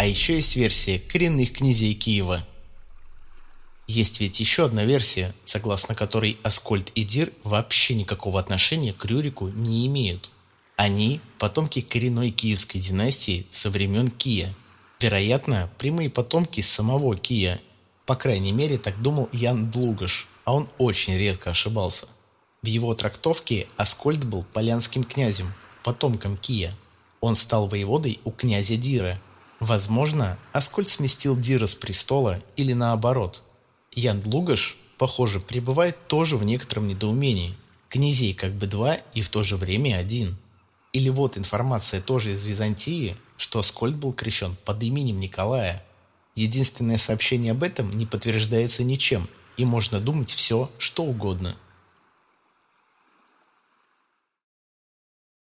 А еще есть версия коренных князей Киева. Есть ведь еще одна версия, согласно которой Аскольд и Дир вообще никакого отношения к Рюрику не имеют. Они – потомки коренной киевской династии со времен Кия. Вероятно, прямые потомки самого Кия. По крайней мере, так думал Ян Длугош, а он очень редко ошибался. В его трактовке Аскольд был полянским князем, потомком Кия. Он стал воеводой у князя Дира. Возможно, Аскольд сместил Дира с престола или наоборот. Ян Длугаш, похоже, пребывает тоже в некотором недоумении. Князей как бы два и в то же время один. Или вот информация тоже из Византии, что Аскольд был крещен под именем Николая. Единственное сообщение об этом не подтверждается ничем, и можно думать все, что угодно –